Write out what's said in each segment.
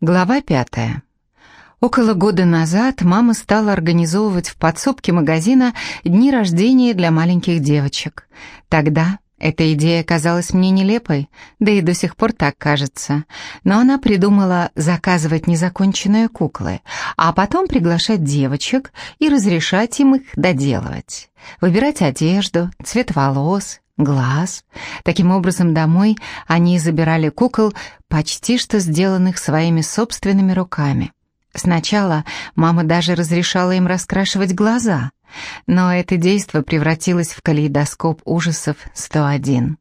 Глава пятая. Около года назад мама стала организовывать в подсобке магазина дни рождения для маленьких девочек. Тогда эта идея казалась мне нелепой, да и до сих пор так кажется. Но она придумала заказывать незаконченные куклы, а потом приглашать девочек и разрешать им их доделывать. Выбирать одежду, цвет волос, глаз. Таким образом, домой они забирали кукол, почти что сделанных своими собственными руками. Сначала мама даже разрешала им раскрашивать глаза, но это действо превратилось в калейдоскоп ужасов 101.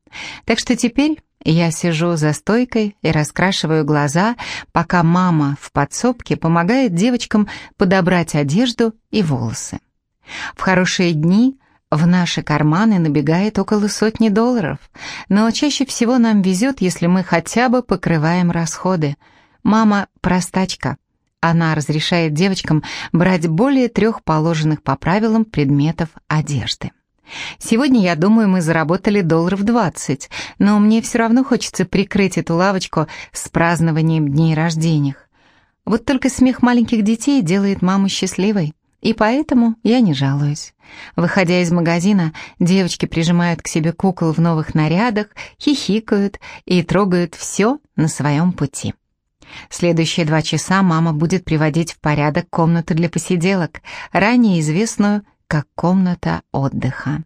Так что теперь я сижу за стойкой и раскрашиваю глаза, пока мама в подсобке помогает девочкам подобрать одежду и волосы. В хорошие дни в наши карманы набегает около сотни долларов, но чаще всего нам везет, если мы хотя бы покрываем расходы. Мама простачка. Она разрешает девочкам брать более трех положенных по правилам предметов одежды. Сегодня, я думаю, мы заработали долларов 20, но мне все равно хочется прикрыть эту лавочку с празднованием дней рождения. Вот только смех маленьких детей делает маму счастливой. И поэтому я не жалуюсь. Выходя из магазина, девочки прижимают к себе кукол в новых нарядах, хихикают и трогают все на своем пути. Следующие два часа мама будет приводить в порядок комнату для посиделок, ранее известную как комната отдыха.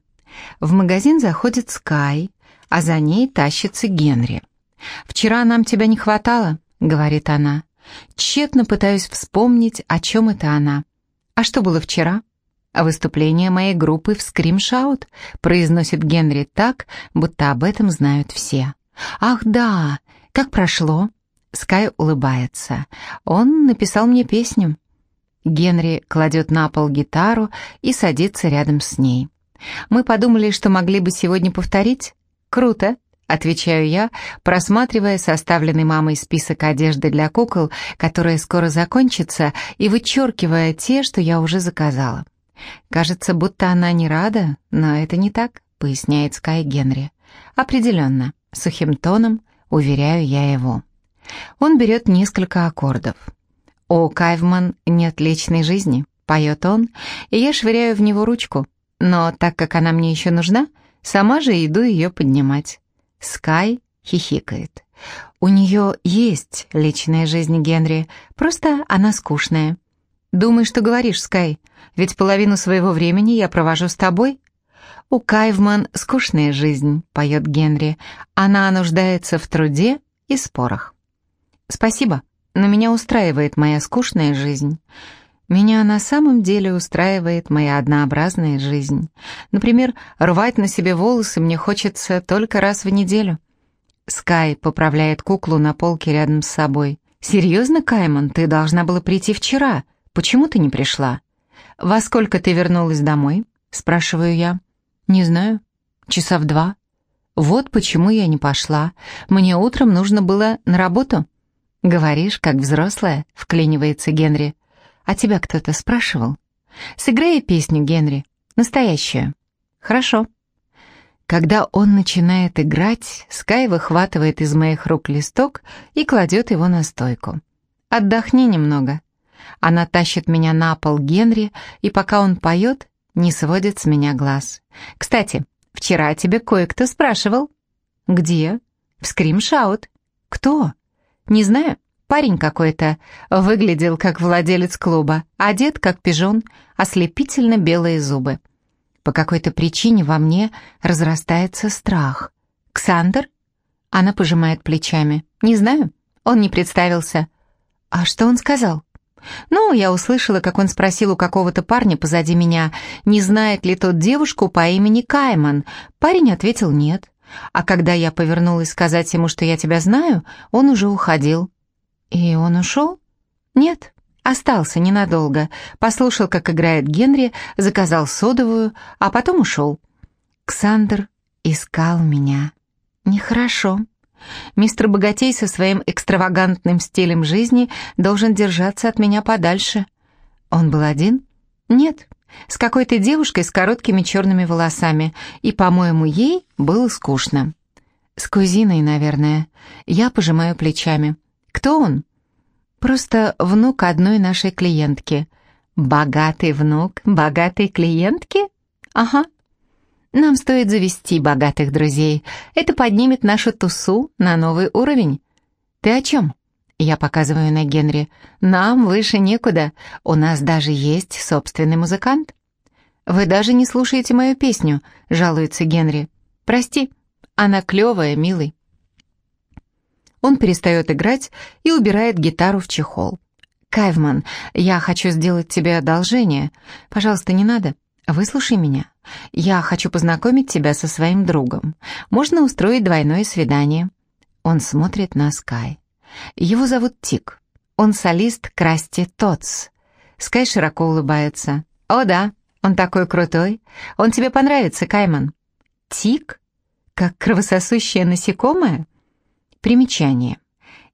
В магазин заходит Скай, а за ней тащится Генри. «Вчера нам тебя не хватало», — говорит она. Тщетно пытаюсь вспомнить, о чем это она. «А что было вчера?» «Выступление моей группы в скримшаут», произносит Генри так, будто об этом знают все. «Ах да, как прошло?» Скай улыбается. «Он написал мне песню». Генри кладет на пол гитару и садится рядом с ней. «Мы подумали, что могли бы сегодня повторить?» «Круто», — отвечаю я, просматривая составленный мамой список одежды для кукол, которая скоро закончится, и вычеркивая те, что я уже заказала. «Кажется, будто она не рада, но это не так», — поясняет Скай Генри. «Определенно», — сухим тоном уверяю я его. Он берет несколько аккордов. «О, Кайвман нет личной жизни», — поет он, и я швыряю в него ручку. Но так как она мне еще нужна, сама же иду ее поднимать. Скай хихикает. «У нее есть личная жизнь, Генри, просто она скучная». «Думай, что говоришь, Скай, ведь половину своего времени я провожу с тобой». «У Кайвман скучная жизнь», — поет Генри. «Она нуждается в труде и спорах». «Спасибо, но меня устраивает моя скучная жизнь. Меня на самом деле устраивает моя однообразная жизнь. Например, рвать на себе волосы мне хочется только раз в неделю». Скай поправляет куклу на полке рядом с собой. «Серьезно, Кайман, ты должна была прийти вчера. Почему ты не пришла?» «Во сколько ты вернулась домой?» — спрашиваю я. «Не знаю. Часа в два». «Вот почему я не пошла. Мне утром нужно было на работу». «Говоришь, как взрослая», — вклинивается Генри. «А тебя кто-то спрашивал?» «Сыграй песню, Генри. Настоящую». «Хорошо». Когда он начинает играть, Скай выхватывает из моих рук листок и кладет его на стойку. «Отдохни немного». Она тащит меня на пол Генри, и пока он поет, не сводит с меня глаз. «Кстати, вчера тебе кое-кто спрашивал». «Где?» «В скримшаут». «Кто?» Не знаю, парень какой-то. Выглядел как владелец клуба, одет как пижон, ослепительно белые зубы. По какой-то причине во мне разрастается страх. «Ксандр?» Она пожимает плечами. «Не знаю, он не представился». «А что он сказал?» «Ну, я услышала, как он спросил у какого-то парня позади меня, не знает ли тот девушку по имени Кайман. Парень ответил «нет». А когда я повернулась сказать ему, что я тебя знаю, он уже уходил. И он ушел? Нет, остался ненадолго. Послушал, как играет Генри, заказал содовую, а потом ушел. Ксандр искал меня. Нехорошо. Мистер Богатей со своим экстравагантным стилем жизни должен держаться от меня подальше. Он был один? Нет, с какой-то девушкой с короткими черными волосами, и, по-моему, ей было скучно. С кузиной, наверное. Я пожимаю плечами. Кто он? Просто внук одной нашей клиентки. Богатый внук богатой клиентки? Ага. Нам стоит завести богатых друзей. Это поднимет нашу тусу на новый уровень. Ты о чем? Я показываю на Генри. Нам выше некуда. У нас даже есть собственный музыкант. Вы даже не слушаете мою песню, жалуется Генри. Прости, она клевая, милый. Он перестает играть и убирает гитару в чехол. «Кайвман, я хочу сделать тебе одолжение. Пожалуйста, не надо. Выслушай меня. Я хочу познакомить тебя со своим другом. Можно устроить двойное свидание». Он смотрит на Скай. Его зовут Тик. Он солист Красти Тотс. Скай широко улыбается. «О да, он такой крутой. Он тебе понравится, Кайман». «Тик? Как кровососущее насекомое?» Примечание.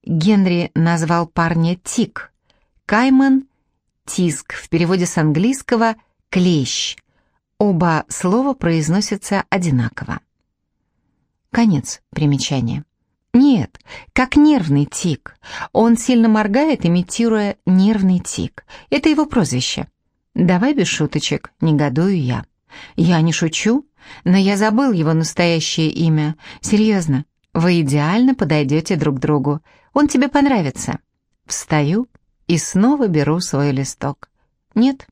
Генри назвал парня Тик. Кайман — тиск, в переводе с английского «клещ». Оба слова произносятся одинаково. Конец примечания. Нет, как нервный тик. Он сильно моргает, имитируя нервный тик. Это его прозвище. Давай без шуточек, негодую я. Я не шучу, но я забыл его настоящее имя. Серьезно, вы идеально подойдете друг другу. Он тебе понравится. Встаю и снова беру свой листок. Нет,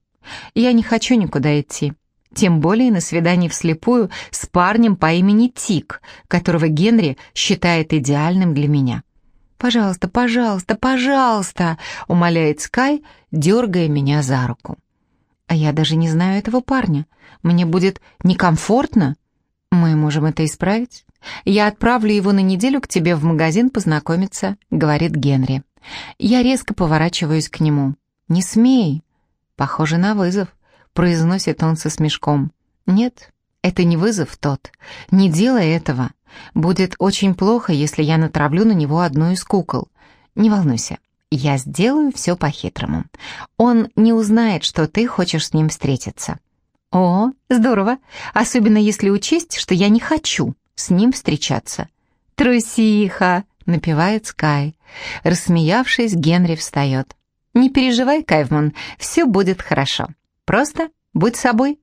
я не хочу никуда идти. Тем более на свидании вслепую с парнем по имени Тик, которого Генри считает идеальным для меня. «Пожалуйста, пожалуйста, пожалуйста!» — умоляет Скай, дергая меня за руку. «А я даже не знаю этого парня. Мне будет некомфортно. Мы можем это исправить?» «Я отправлю его на неделю к тебе в магазин познакомиться», — говорит Генри. Я резко поворачиваюсь к нему. «Не смей!» «Похоже на вызов», — произносит он со смешком. «Нет, это не вызов тот. Не делай этого. Будет очень плохо, если я натравлю на него одну из кукол. Не волнуйся, я сделаю все по-хитрому. Он не узнает, что ты хочешь с ним встретиться». «О, здорово, особенно если учесть, что я не хочу», с ним встречаться. «Трусиха!» — напевает Скай. Рассмеявшись, Генри встает. «Не переживай, Кайвман, все будет хорошо. Просто будь собой».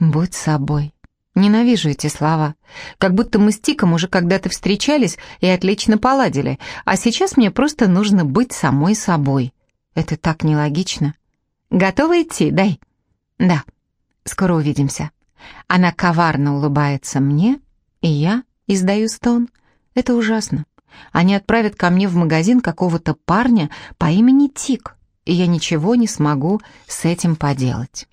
«Будь собой». Ненавижу эти слова. Как будто мы с Тиком уже когда-то встречались и отлично поладили, а сейчас мне просто нужно быть самой собой. Это так нелогично. Готова идти? Дай. Да. Скоро увидимся. Она коварно улыбается мне, и я издаю стон. Это ужасно. Они отправят ко мне в магазин какого-то парня по имени Тик, и я ничего не смогу с этим поделать.